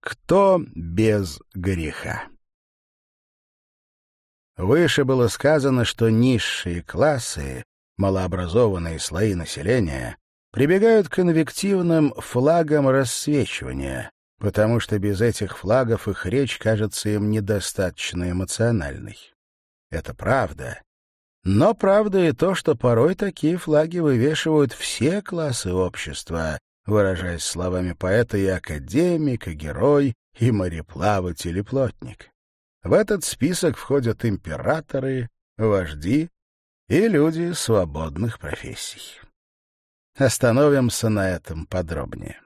Кто без греха? Выше было сказано, что низшие классы, малообразованные слои населения, прибегают к инвективным флагам рассвечивания, потому что без этих флагов их речь кажется им недостаточно эмоциональной. Это правда. Но правда и то, что порой такие флаги вывешивают все классы общества, выражаясь словами поэта и академик, и герой, и мореплаватель, и плотник. В этот список входят императоры, вожди и люди свободных профессий. Остановимся на этом подробнее.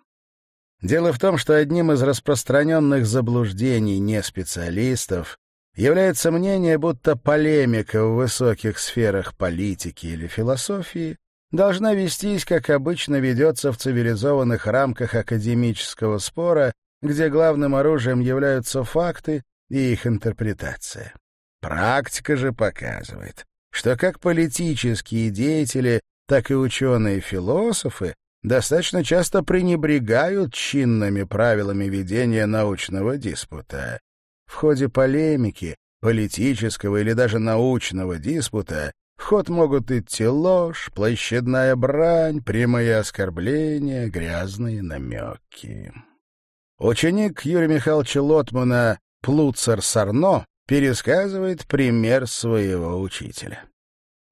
Дело в том, что одним из распространенных заблуждений неспециалистов является мнение, будто полемика в высоких сферах политики или философии должна вестись, как обычно ведется в цивилизованных рамках академического спора, где главным оружием являются факты и их интерпретация. Практика же показывает, что как политические деятели, так и ученые-философы достаточно часто пренебрегают чинными правилами ведения научного диспута. В ходе полемики, политического или даже научного диспута ход могут идти ложь, площадная брань, прямые оскорбления, грязные намеки. Ученик Юрия Михайловича Лотмана Плуцер Сарно пересказывает пример своего учителя.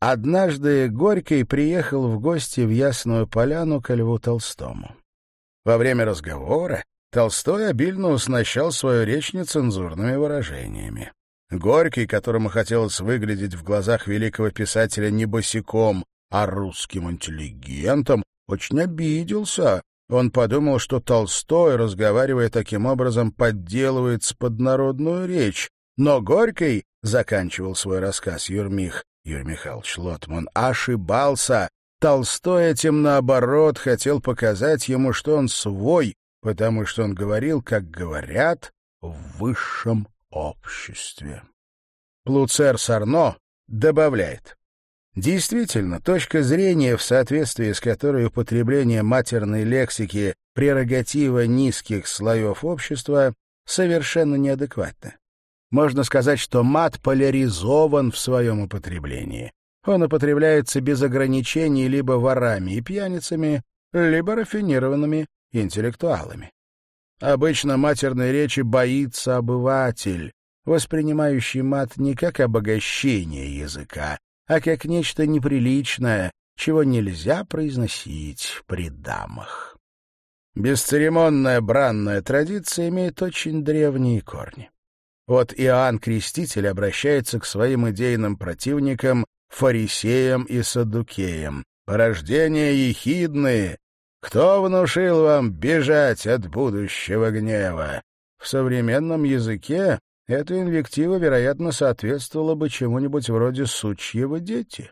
Однажды Горький приехал в гости в Ясную Поляну ко Льву Толстому. Во время разговора Толстой обильно уснащал свою речь нецензурными выражениями. Горький, которому хотелось выглядеть в глазах великого писателя не босиком, а русским интеллигентом, очень обиделся. Он подумал, что Толстой, разговаривая таким образом, подделывает поднародную речь. Но Горький, — заканчивал свой рассказ Юрмих, Юрий Михайлович Лотман, ошибался. Толстой этим, наоборот, хотел показать ему, что он свой, потому что он говорил, как говорят, в высшем обществе. Плуцер Сарно добавляет. Действительно, точка зрения, в соответствии с которой употребление матерной лексики прерогатива низких слоев общества, совершенно неадекватна. Можно сказать, что мат поляризован в своем употреблении. Он употребляется без ограничений либо ворами и пьяницами, либо рафинированными интеллектуалами. Обычно матерной речи боится обыватель, воспринимающий мат не как обогащение языка, а как нечто неприличное, чего нельзя произносить при дамах. Бесцеремонная бранная традиция имеет очень древние корни. Вот Иоанн Креститель обращается к своим идейным противникам, фарисеям и саддукеям. «Порождения ехидные! Кто внушил вам бежать от будущего гнева?» В современном языке эта инвектива, вероятно, соответствовала бы чему-нибудь вроде «сучьего дети».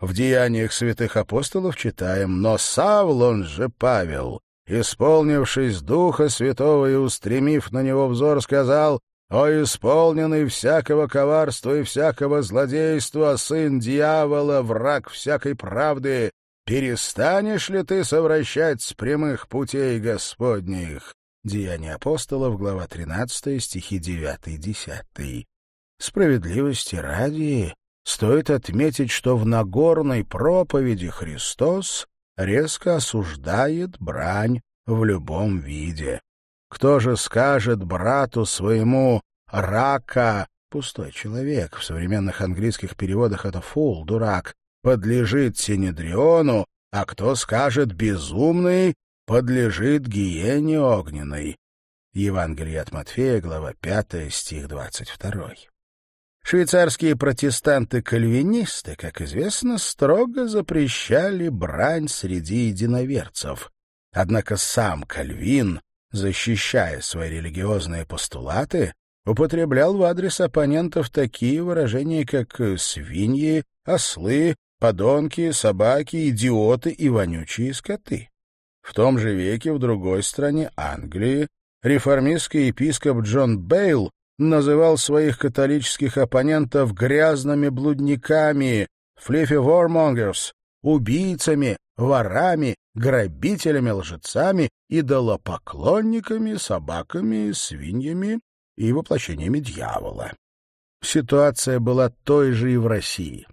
В деяниях святых апостолов читаем «Но Савл, он же Павел, исполнившись Духа Святого и устремив на него взор, сказал, о исполненный всякого коварства и всякого злодейства, сын дьявола, враг всякой правды, перестанешь ли ты совращать с прямых путей Господних?» Деяния апостолов, глава 13, стихи 9-10. Справедливости ради стоит отметить, что в Нагорной проповеди Христос резко осуждает брань в любом виде. Кто же скажет брату своему «рака» — пустой человек, в современных английских переводах это «фул», «дурак», подлежит Синедриону, а кто скажет «безумный» подлежит гиене огненной. Евангелие от Матфея, глава 5, стих 22. Швейцарские протестанты-кальвинисты, как известно, строго запрещали брань среди единоверцев. Однако сам Кальвин защищая свои религиозные постулаты, употреблял в адрес оппонентов такие выражения, как «свиньи», «ослы», «подонки», «собаки», «идиоты» и «вонючие скоты». В том же веке в другой стране, Англии, реформистский епископ Джон Бейл называл своих католических оппонентов грязными блудниками, флифи-вормонгерс, убийцами, ворами, грабителями, лжецами, идолопоклонниками, собаками, свиньями и воплощениями дьявола. Ситуация была той же и в России.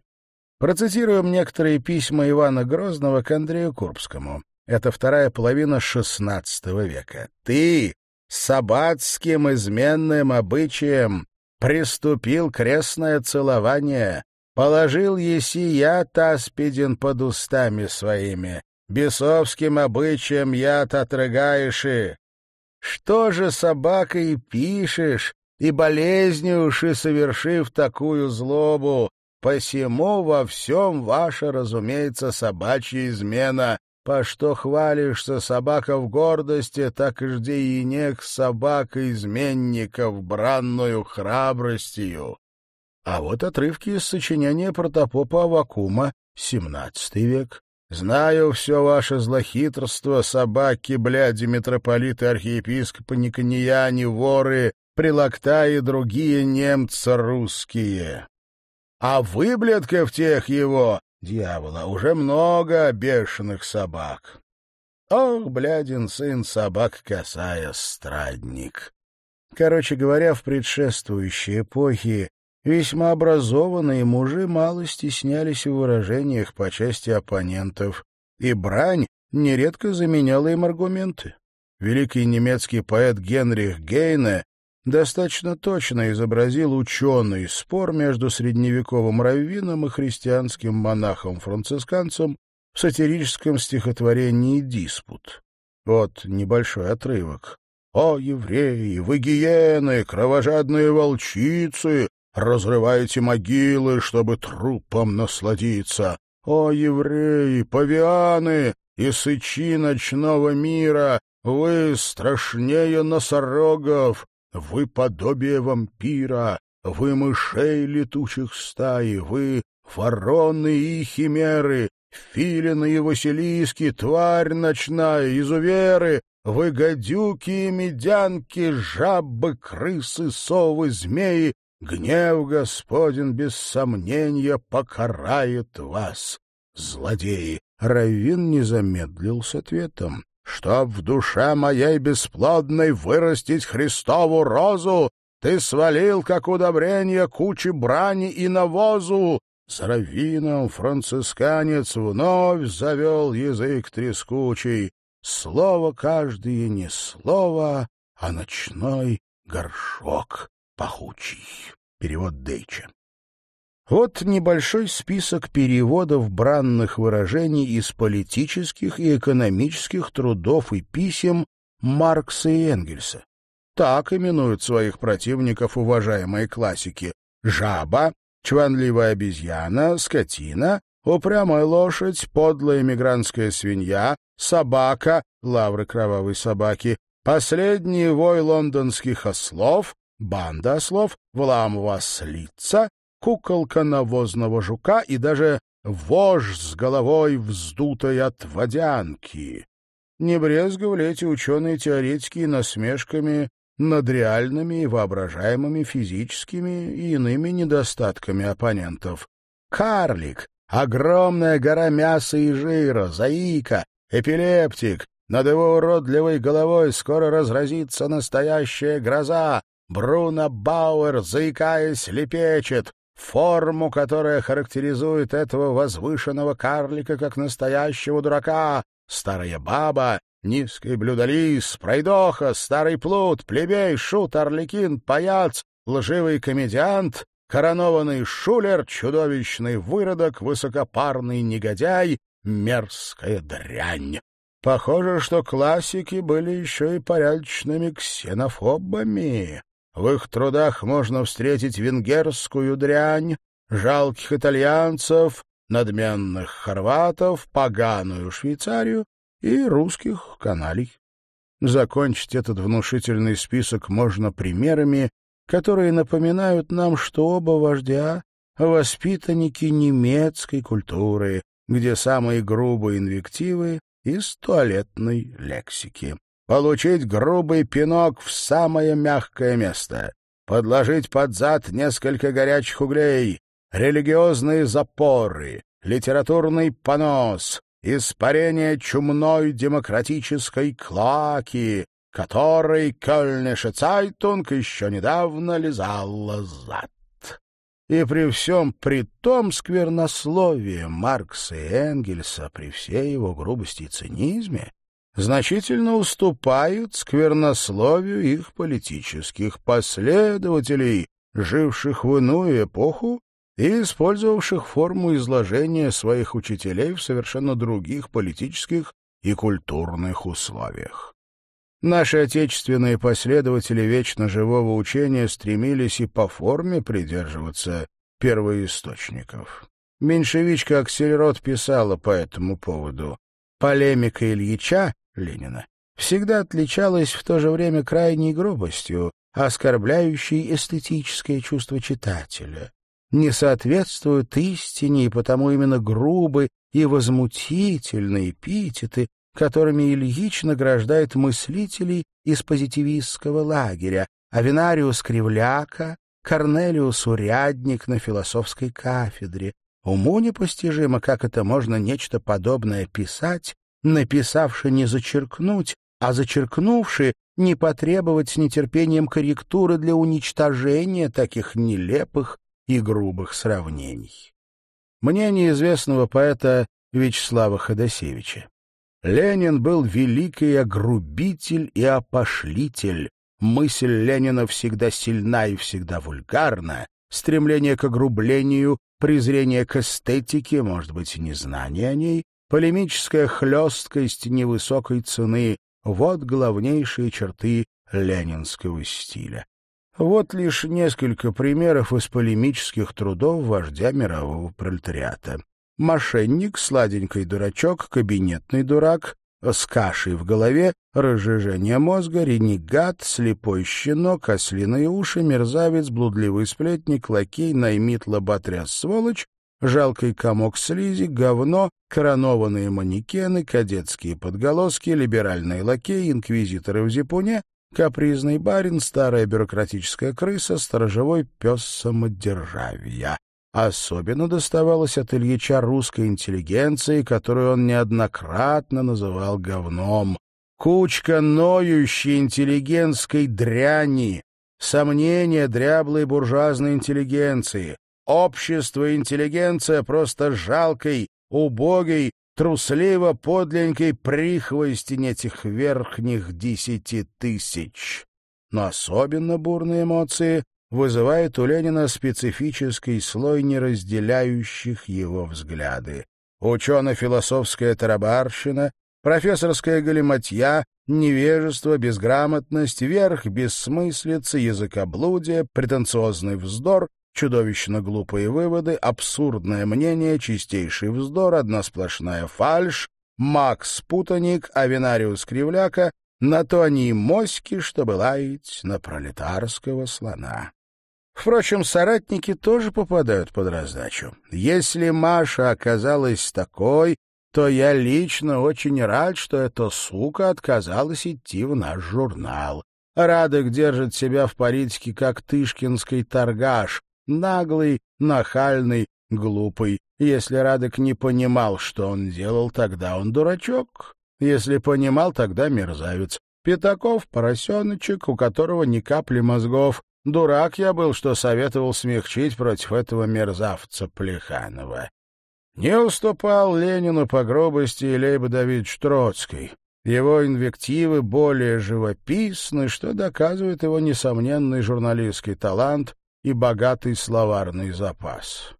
Процитируем некоторые письма Ивана Грозного к Андрею Курбскому. Это вторая половина XVI века. «Ты сабатским изменным обычаем приступил крестное целование, положил еси яд аспидин под устами своими, бесовским обычаем яд отрыгаешь и... Что же собакой пишешь, и болезнью уши совершив такую злобу, посему во всем ваша, разумеется, собачья измена, по что хвалишься, собака в гордости, так и жди и нех собака изменников бранную храбростью. А вот отрывки из сочинения протопопа Авакума, XVII век. Знаю все ваше злохитрство, собаки, бляди, митрополиты, архиепископы, никонияне, воры, прилакта и другие немцы русские. А выблядков тех его дьявола, уже много бешеных собак. Ох, блядин сын собак, косая страдник. Короче говоря, в предшествующей эпохе весьма образованные мужи мало стеснялись в выражениях по части оппонентов, и брань нередко заменяла им аргументы. Великий немецкий поэт Генрих Гейне достаточно точно изобразил ученый спор между средневековым раввином и христианским монахом-францисканцем в сатирическом стихотворении «Диспут». Вот небольшой отрывок. «О, евреи, вы гиены, кровожадные волчицы, разрываете могилы, чтобы трупом насладиться! О, евреи, павианы и сычи ночного мира, вы страшнее носорогов, вы подобие вампира, вы мышей летучих стаи, вы вороны и химеры, филины и василиски, тварь ночная, изуверы, вы гадюки и медянки, жабы, крысы, совы, змеи, гнев Господен без сомнения покарает вас, злодеи. Равин не замедлил с ответом чтоб в душе моей бесплодной вырастить Христову розу, ты свалил, как удобрение, кучи брани и навозу. С раввином францисканец вновь завел язык трескучий. Слово каждое не слово, а ночной горшок пахучий. Перевод Дейча. Вот небольшой список переводов бранных выражений из политических и экономических трудов и писем Маркса и Энгельса. Так именуют своих противников уважаемые классики. Жаба, чванливая обезьяна, скотина, упрямая лошадь, подлая мигрантская свинья, собака, лавры кровавой собаки, последний вой лондонских ослов, банда ослов, вламова слица, куколка навозного жука и даже вож с головой вздутой от водянки. Не брезговали эти ученые-теоретики насмешками над реальными и воображаемыми физическими и иными недостатками оппонентов. Карлик, огромная гора мяса и жира, заика, эпилептик, над его уродливой головой скоро разразится настоящая гроза. Бруно Бауэр, заикаясь, лепечет. Форму, которая характеризует этого возвышенного карлика как настоящего дурака. Старая баба, низкий блюдолиз, пройдоха, старый плут, плебей, шут, орликин, паяц, лживый комедиант, коронованный шулер, чудовищный выродок, высокопарный негодяй, мерзкая дрянь. Похоже, что классики были еще и порядочными ксенофобами. В их трудах можно встретить венгерскую дрянь, жалких итальянцев, надменных хорватов, поганую Швейцарию и русских каналей. Закончить этот внушительный список можно примерами, которые напоминают нам, что оба вождя — воспитанники немецкой культуры, где самые грубые инвективы из туалетной лексики получить грубый пинок в самое мягкое место, подложить под зад несколько горячих углей, религиозные запоры, литературный понос, испарение чумной демократической клаки, которой Kölnische Zeitung еще недавно лизала зад. И при всем при том сквернословие Маркса и Энгельса, при всей его грубости и цинизме, значительно уступают сквернословию их политических последователей, живших в иную эпоху и использовавших форму изложения своих учителей в совершенно других политических и культурных условиях. Наши отечественные последователи вечно живого учения стремились и по форме придерживаться первоисточников. Меньшевичка Аксельрод писала по этому поводу. Полемика Ильича, Ленина, всегда отличалась в то же время крайней грубостью, оскорбляющей эстетическое чувство читателя не соответствуют истине, и потому именно грубы и возмутительные эпитеты, которыми Ильич награждает мыслителей из позитивистского лагеря, Авинариус Кривляка, Корнелиус Урядник на философской кафедре. Уму непостижимо, как это можно нечто подобное писать, написавши не зачеркнуть, а зачеркнувши не потребовать с нетерпением корректуры для уничтожения таких нелепых и грубых сравнений. Мнение известного поэта Вячеслава Ходосевича. Ленин был великий огрубитель и опошлитель. Мысль Ленина всегда сильна и всегда вульгарна. Стремление к огрублению, презрение к эстетике, может быть, незнание о ней, полемическая хлесткость невысокой цены — вот главнейшие черты ленинского стиля. Вот лишь несколько примеров из полемических трудов вождя мирового пролетариата. Мошенник, сладенький дурачок, кабинетный дурак, с кашей в голове, разжижение мозга, ренегат, слепой щенок, ослиные уши, мерзавец, блудливый сплетник, лакей, наймит, лоботряс, сволочь, жалкий комок слизи, говно, коронованные манекены, кадетские подголоски, либеральные лакеи, инквизиторы в зипуне, капризный барин, старая бюрократическая крыса, сторожевой пес самодержавия. Особенно доставалось от Ильича русской интеллигенции, которую он неоднократно называл говном. Кучка ноющей интеллигентской дряни, сомнения дряблой буржуазной интеллигенции, общество интеллигенция просто жалкой, убогой, трусливо подленькой прихвостень этих верхних десяти тысяч. Но особенно бурные эмоции вызывает у Ленина специфический слой неразделяющих его взгляды. Учено-философская тарабарщина, профессорская галиматья, невежество, безграмотность, верх бессмыслицы, языкоблудие, претенциозный вздор чудовищно глупые выводы, абсурдное мнение, чистейший вздор, одна сплошная фальшь, Макс Путаник, Авинариус Кривляка, на то они и моськи, чтобы лаять на пролетарского слона. Впрочем, соратники тоже попадают под раздачу. Если Маша оказалась такой, то я лично очень рад, что эта сука отказалась идти в наш журнал. Радок держит себя в политике как тышкинский торгаш, Наглый, нахальный, глупый. Если Радок не понимал, что он делал, тогда он дурачок. Если понимал, тогда мерзавец. Пятаков — поросеночек, у которого ни капли мозгов. Дурак я был, что советовал смягчить против этого мерзавца Плеханова. Не уступал Ленину по грубости и Лейба Давидович Троцкий. Его инвективы более живописны, что доказывает его несомненный журналистский талант и богатый словарный запас.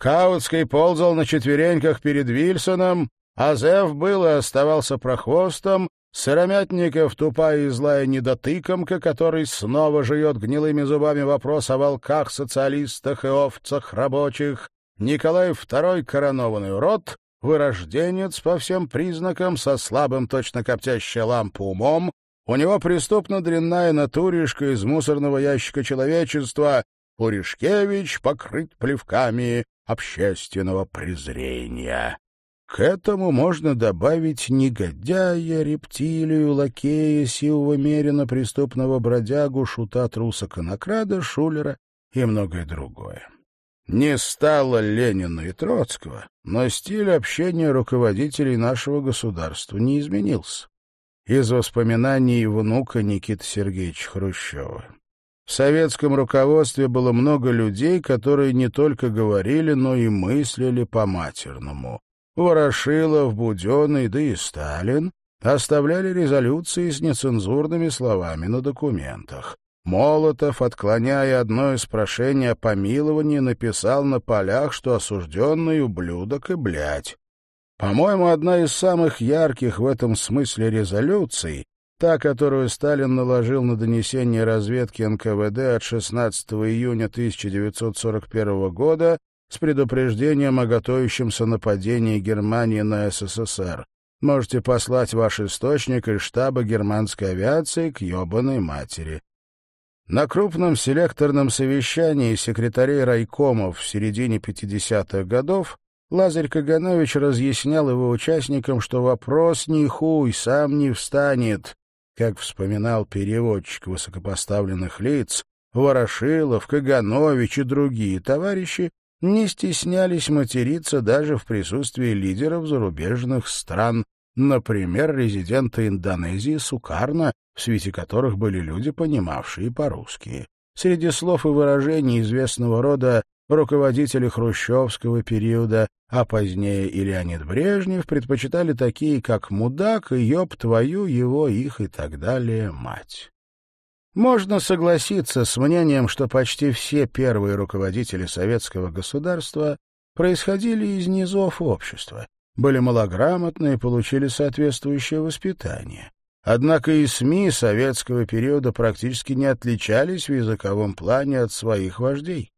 Каутский ползал на четвереньках перед Вильсоном, а Зев был и оставался прохвостом, Сыромятников — тупая и злая недотыкомка, который снова жует гнилыми зубами вопрос о волках, социалистах и овцах рабочих. Николай II — коронованный урод, вырожденец по всем признакам, со слабым точно коптящая лампа умом, у него преступно дрянная натуришка из мусорного ящика человечества, Пуришкевич покрыт плевками общественного презрения. К этому можно добавить негодяя, рептилию, лакея, сивого мерина, преступного бродягу, шута, труса, конокрада, шулера и многое другое. Не стало Ленина и Троцкого, но стиль общения руководителей нашего государства не изменился. Из воспоминаний внука Никиты Сергеевича Хрущева. В советском руководстве было много людей, которые не только говорили, но и мыслили по-матерному. Ворошилов, Буденный, да и Сталин оставляли резолюции с нецензурными словами на документах. Молотов, отклоняя одно из прошений о помиловании, написал на полях, что осужденный ублюдок и блядь. По-моему, одна из самых ярких в этом смысле резолюций та, которую Сталин наложил на донесение разведки НКВД от 16 июня 1941 года с предупреждением о готовящемся нападении Германии на СССР. Можете послать ваш источник из штаба германской авиации к ебаной матери. На крупном селекторном совещании секретарей райкомов в середине 50-х годов Лазарь Каганович разъяснял его участникам, что вопрос не хуй, сам не встанет, как вспоминал переводчик высокопоставленных лиц, Ворошилов, Каганович и другие товарищи не стеснялись материться даже в присутствии лидеров зарубежных стран, например, резидента Индонезии Сукарна, в свете которых были люди, понимавшие по-русски. Среди слов и выражений известного рода руководители хрущевского периода, а позднее и Леонид Брежнев предпочитали такие, как «мудак» «ёб твою, его, их» и так далее, мать. Можно согласиться с мнением, что почти все первые руководители советского государства происходили из низов общества, были малограмотны и получили соответствующее воспитание. Однако и СМИ советского периода практически не отличались в языковом плане от своих вождей.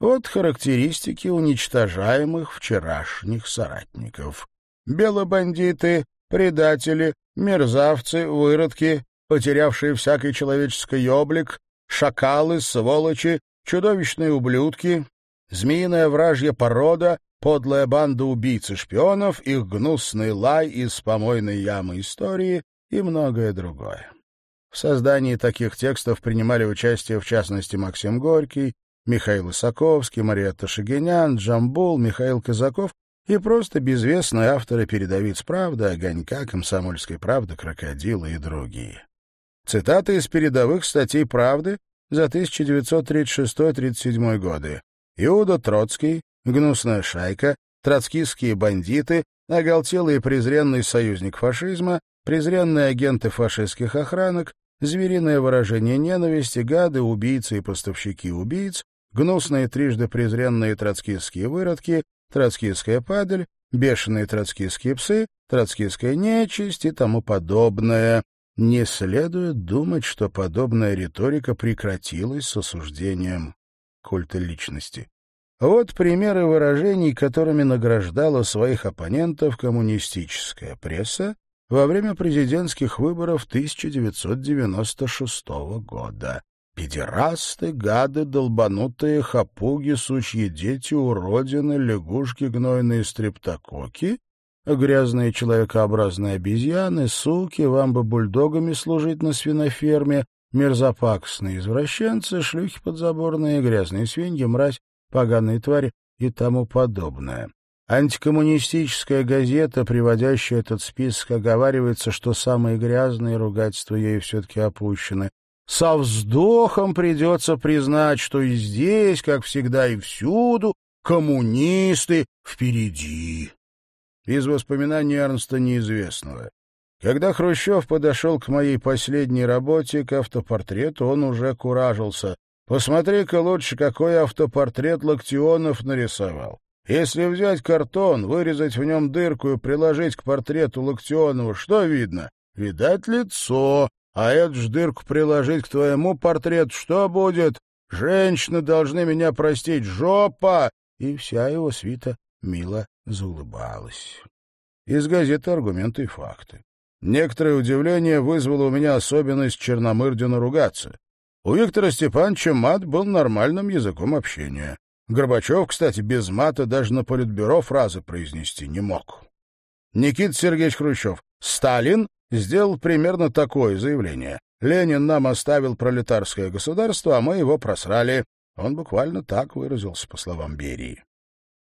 Вот характеристики уничтожаемых вчерашних соратников. Белобандиты, предатели, мерзавцы, выродки, потерявшие всякий человеческий облик, шакалы, сволочи, чудовищные ублюдки, змеиная вражья порода, подлая банда убийц и шпионов, их гнусный лай из помойной ямы истории и многое другое. В создании таких текстов принимали участие, в частности, Максим Горький, Михаил Исаковский, Мариетта Шагинян, Джамбул, Михаил Казаков и просто безвестные авторы передовиц «Правда», «Огонька», «Комсомольской правды», «Крокодила» и другие. Цитаты из передовых статей «Правды» за 1936-37 годы. Иуда Троцкий, «Гнусная шайка», «Троцкистские бандиты», «Оголтелый и презренный союзник фашизма», «Презренные агенты фашистских охранок», «Звериное выражение ненависти», «Гады», «Убийцы» и «Поставщики убийц», гнусные трижды презренные троцкистские выродки, троцкистская падаль, бешеные троцкистские псы, троцкистская нечисть и тому подобное. Не следует думать, что подобная риторика прекратилась с осуждением культа личности. Вот примеры выражений, которыми награждала своих оппонентов коммунистическая пресса во время президентских выборов 1996 года. Педерасты, гады, долбанутые, хапуги, сучьи дети, уродины, лягушки, гнойные стрептококи, грязные человекообразные обезьяны, суки, вам бы бульдогами служить на свиноферме, мерзопакостные извращенцы, шлюхи подзаборные, грязные свиньи, мразь, поганые твари и тому подобное. Антикоммунистическая газета, приводящая этот список, оговаривается, что самые грязные ругательства ей все-таки опущены, со вздохом придется признать, что и здесь, как всегда и всюду, коммунисты впереди. Из воспоминаний Эрнста неизвестного. Когда Хрущев подошел к моей последней работе, к автопортрету, он уже куражился. «Посмотри-ка лучше, какой автопортрет Локтионов нарисовал. Если взять картон, вырезать в нем дырку и приложить к портрету Локтионова, что видно? Видать лицо, а эту ж дырку приложить к твоему портрету, что будет? Женщины должны меня простить, жопа!» И вся его свита мило заулыбалась. Из газеты аргументы и факты. Некоторое удивление вызвало у меня особенность Черномырдину ругаться. У Виктора Степановича мат был нормальным языком общения. Горбачев, кстати, без мата даже на политбюро фразы произнести не мог. Никита Сергеевич Хрущев. Сталин сделал примерно такое заявление. «Ленин нам оставил пролетарское государство, а мы его просрали. Он буквально так выразился, по словам Берии.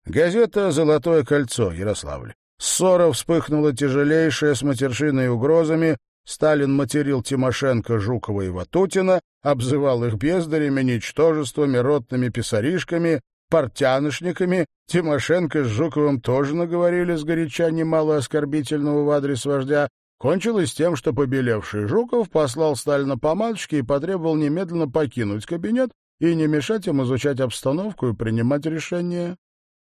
Газета «Золотое кольцо», Ярославль. Ссора вспыхнула тяжелейшая с матершиной угрозами. Сталин материл Тимошенко, Жукова и Ватутина, обзывал их бездарями, ничтожествами, ротными писаришками, портянышниками. Тимошенко с Жуковым тоже наговорили сгоряча немало оскорбительного в адрес вождя. Кончилось тем, что побелевший Жуков послал Сталина по матушке и потребовал немедленно покинуть кабинет и не мешать им изучать обстановку и принимать решения.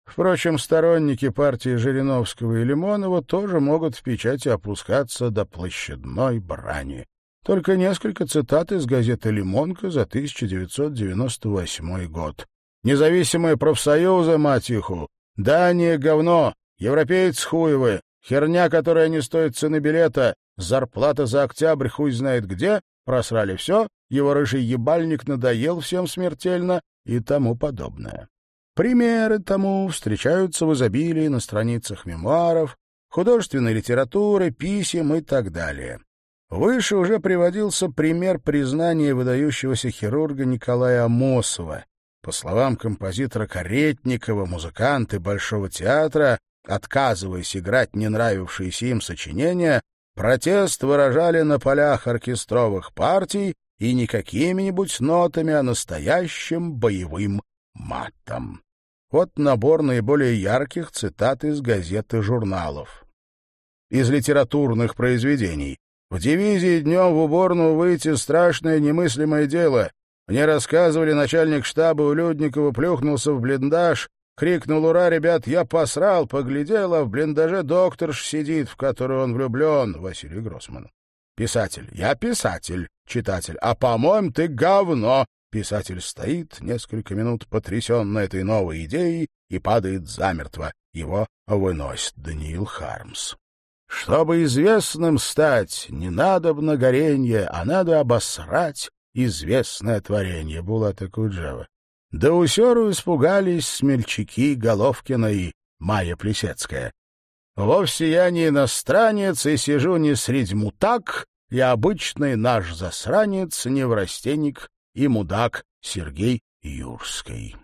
Впрочем, сторонники партии Жириновского и Лимонова тоже могут в печати опускаться до площадной брани. Только несколько цитат из газеты «Лимонка» за 1998 год. «Независимые профсоюзы, мать иху! Дания — говно! Европеец хуевы! Херня, которая не стоит цены билета! Зарплата за октябрь хуй знает где! Просрали все! Его рыжий ебальник надоел всем смертельно!» и тому подобное. Примеры тому встречаются в изобилии на страницах мемуаров, художественной литературы, писем и так далее. Выше уже приводился пример признания выдающегося хирурга Николая Амосова. По словам композитора Каретникова, музыканты Большого театра, отказываясь играть не нравившиеся им сочинения, протест выражали на полях оркестровых партий и не какими-нибудь нотами, а настоящим боевым матом. Вот набор наиболее ярких цитат из газет и журналов. Из литературных произведений. В дивизии днем в уборную выйти страшное немыслимое дело. Мне рассказывали, начальник штаба Улюдникова плюхнулся в блиндаж, крикнул «Ура, ребят, я посрал!» Поглядел, а в блиндаже докторш сидит, в которую он влюблен, Василий Гроссман. Писатель. Я писатель. Читатель. А, по-моему, ты говно. Писатель стоит несколько минут потрясенно этой новой идеей и падает замертво. Его выносит Даниил Хармс. Чтобы известным стать, не надо горенье, а надо обосрать известное творение Булата Куджава. Да усеру испугались смельчаки Головкина и Майя Плесецкая. Вовсе я не иностранец и сижу не среди мутак, я обычный наш засранец, неврастенник и мудак Сергей Юрский.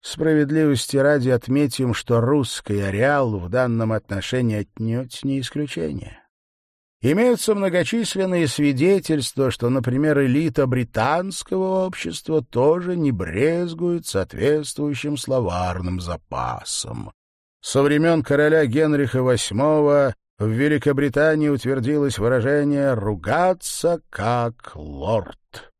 Справедливости ради отметим, что русский ареал в данном отношении отнюдь не исключение. Имеются многочисленные свидетельства, что, например, элита британского общества тоже не брезгует соответствующим словарным запасом. Со времен короля Генриха VIII в Великобритании утвердилось выражение «ругаться как лорд».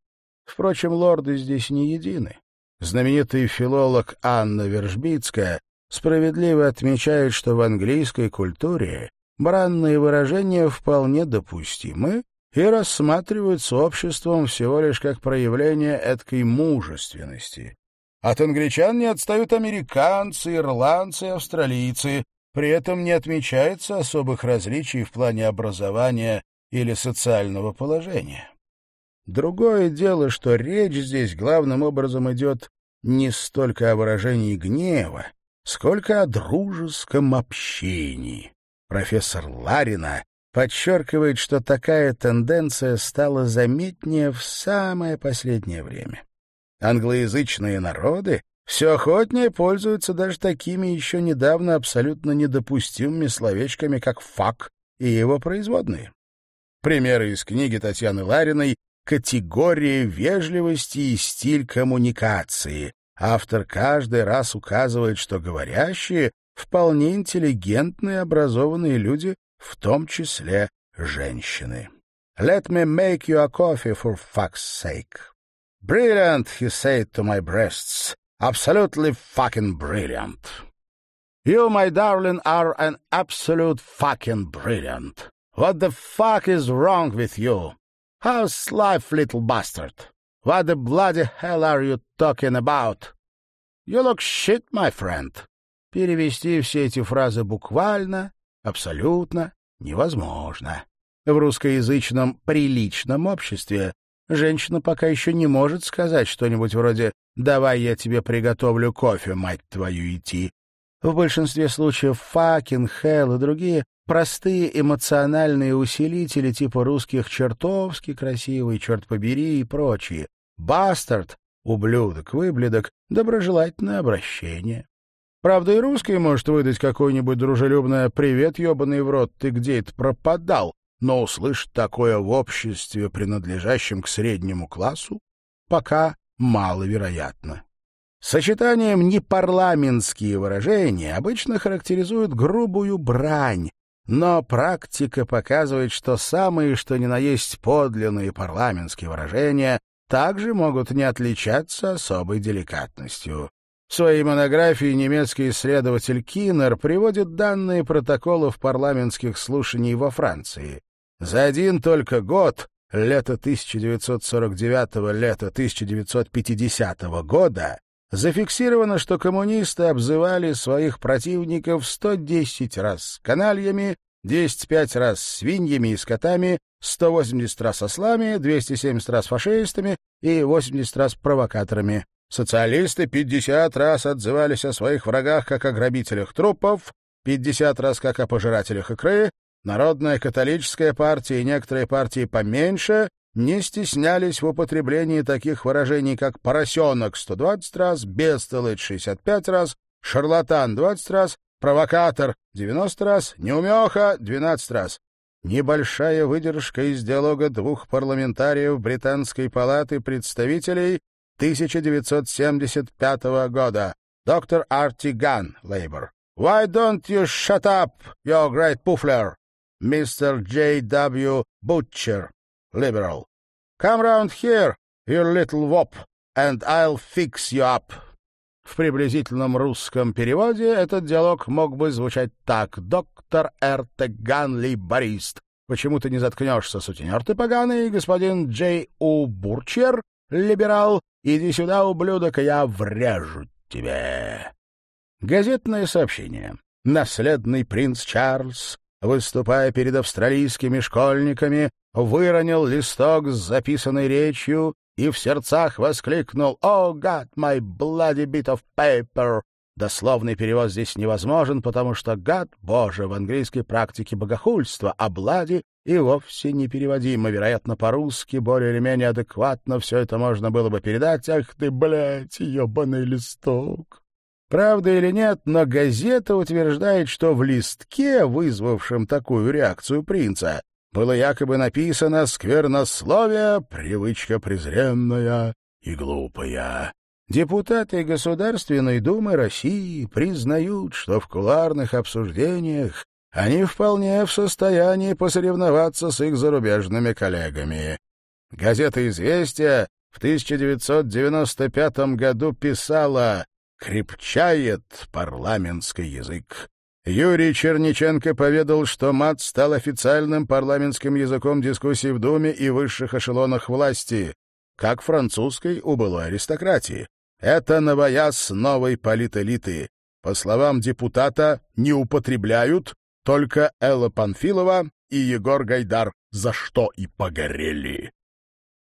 Впрочем, лорды здесь не едины. Знаменитый филолог Анна Вержбицкая справедливо отмечает, что в английской культуре бранные выражения вполне допустимы и рассматриваются обществом всего лишь как проявление эткой мужественности. От англичан не отстают американцы, ирландцы, австралийцы. При этом не отмечается особых различий в плане образования или социального положения. Другое дело, что речь здесь главным образом идет не столько о выражении гнева, сколько о дружеском общении. Профессор Ларина подчеркивает, что такая тенденция стала заметнее в самое последнее время. Англоязычные народы все охотнее пользуются даже такими еще недавно абсолютно недопустимыми словечками, как «фак» и его производные. Примеры из книги Татьяны Лариной категория вежливости и стиль коммуникации. Автор каждый раз указывает, что говорящие — вполне интеллигентные, образованные люди, в том числе женщины. «Let me make you a coffee for fuck's sake». «Brilliant», he said to my breasts. «Absolutely fucking brilliant». You, my darling, are an absolute fucking brilliant. What the fuck is wrong with you? How's life, little bastard? What the bloody hell are you talking about? You look shit, my friend. Перевести все эти фразы буквально, абсолютно невозможно. В русскоязычном приличном обществе женщина пока еще не может сказать что-нибудь вроде «давай я тебе приготовлю кофе, мать твою, идти». В большинстве случаев «fucking hell» и другие Простые эмоциональные усилители типа русских «чертовски красивый», «черт побери» и прочие. «Бастард» ублюдок, выбледок, доброжелательное обращение. Правда, и русский может выдать какой-нибудь дружелюбное «Привет, ебаный в рот, ты где это пропадал?» но услышать такое в обществе, принадлежащем к среднему классу, пока маловероятно. Сочетанием непарламентские выражения обычно характеризуют грубую брань, но практика показывает, что самые что ни на есть подлинные парламентские выражения также могут не отличаться особой деликатностью. В своей монографии немецкий исследователь Киннер приводит данные протоколов парламентских слушаний во Франции. За один только год, лето 1949 лето 1950 года, зафиксировано, что коммунисты обзывали своих противников 110 раз канальями, 205 раз свиньями и скотами, 180 раз ослами, 270 раз фашистами и 80 раз провокаторами. Социалисты 50 раз отзывались о своих врагах как о грабителях трупов, 50 раз как о пожирателях икры, Народная католическая партия и некоторые партии поменьше не стеснялись в употреблении таких выражений, как «поросенок» 120 раз, «бестолочь» 65 раз, «шарлатан» 20 раз, «провокатор» 90 раз, «неумеха» 12 раз. Небольшая выдержка из диалога двух парламентариев Британской палаты представителей 1975 года. Доктор Арти Ган, Лейбор. «Why don't you shut up, you great puffler?» Mr. J. W. Butcher, liberal. Come round here, you little wop, and I'll fix you up. В приблизительном русском переводе этот диалог мог бы звучать так. «Доктор Р.Т. Ганли Борист, почему ты не заткнешься, сутенер ты поганый, господин Джей У. Бурчер, либерал, иди сюда, ублюдок, я врежу тебе». Газетное сообщение. Наследный принц Чарльз выступая перед австралийскими школьниками, выронил листок с записанной речью и в сердцах воскликнул «Oh, God, my bloody bit of paper!» Дословный перевод здесь невозможен, потому что «гад» — «боже» в английской практике богохульства, а «блади» и вовсе непереводимо. Вероятно, по-русски более или менее адекватно все это можно было бы передать. «Ах ты, блядь, ебаный листок!» Правда или нет, но газета утверждает, что в листке, вызвавшем такую реакцию принца, было якобы написано «сквернословие, привычка презренная и глупая». Депутаты Государственной Думы России признают, что в куларных обсуждениях они вполне в состоянии посоревноваться с их зарубежными коллегами. Газета «Известия» в 1995 году писала крепчает парламентский язык. Юрий Черниченко поведал, что мат стал официальным парламентским языком дискуссий в Думе и высших эшелонах власти, как французской у былой аристократии. Это новояз новой политэлиты. По словам депутата, не употребляют только Элла Панфилова и Егор Гайдар, за что и погорели.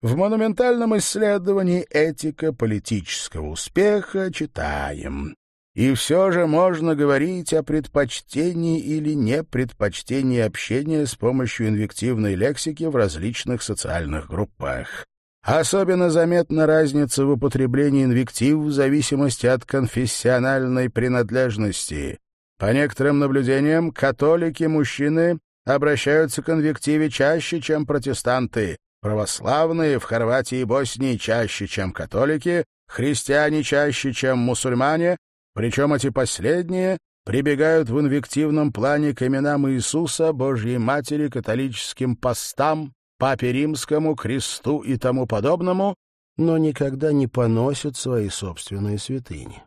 В монументальном исследовании «Этика политического успеха» читаем. И все же можно говорить о предпочтении или непредпочтении общения с помощью инвективной лексики в различных социальных группах. Особенно заметна разница в употреблении инвектив в зависимости от конфессиональной принадлежности. По некоторым наблюдениям, католики-мужчины обращаются к инвективе чаще, чем протестанты, Православные в Хорватии и Боснии чаще, чем католики, христиане чаще, чем мусульмане, причем эти последние прибегают в инвективном плане к именам Иисуса, Божьей Матери, католическим постам, Папе Римскому, кресту и тому подобному, но никогда не поносят свои собственные святыни.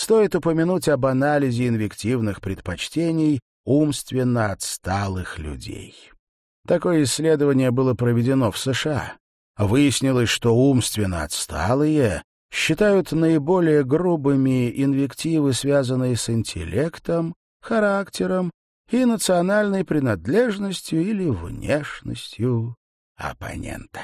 Стоит упомянуть об анализе инвективных предпочтений умственно отсталых людей. Такое исследование было проведено в США. Выяснилось, что умственно отсталые считают наиболее грубыми инвективы, связанные с интеллектом, характером и национальной принадлежностью или внешностью оппонента.